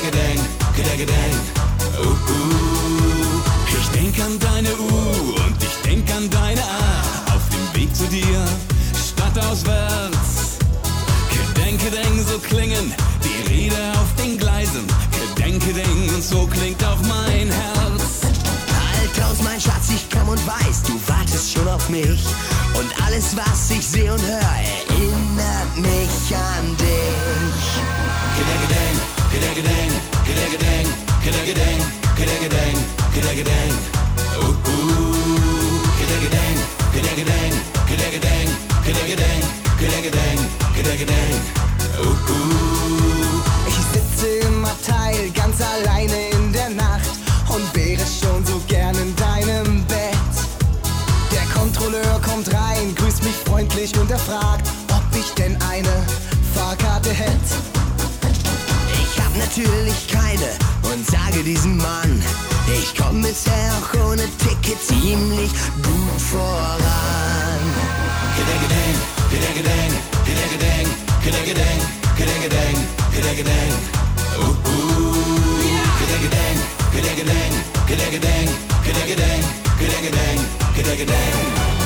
Gedenkgedenk, Gedenkgedenk. Uh, uh. Ich denk an deine U und ich denk an deine A. Auf dem Weg zu dir, stadtauswärts. Gedenkgedenk, so klingen die Räder auf den Gleisen. Gedenkgedenk und so klingt auch mein Herz. Halt aus, mein Schatz, ich komm und weiß, du wartest schon auf mich. Und alles, was ich sehe und höre, erinnert mich an dich. Ich sitze im Abteil ganz alleine in der Nacht und wäre schon so gern in deinem Bett. Der Kontrolleur kommt rein, grüßt mich freundlich und er fragt, ob ich denn eine Fahrkarte hätte. Ich hab natürlich keine und sage diesem Mann, ich komm bisher auch ohne Ticket ziemlich gut voran. Gedenkgedenk, Gedenkgedenk, Gedenkgedenk, Gedenkgedenk, Gedenkgedenk, Gedenkgedenk. Uh, uh. Gedenkgedenk, Gedenkgedenk, Gedenkgedenk, Gedenkgedenk, Gedenkgedenk, Gedenkgedenk.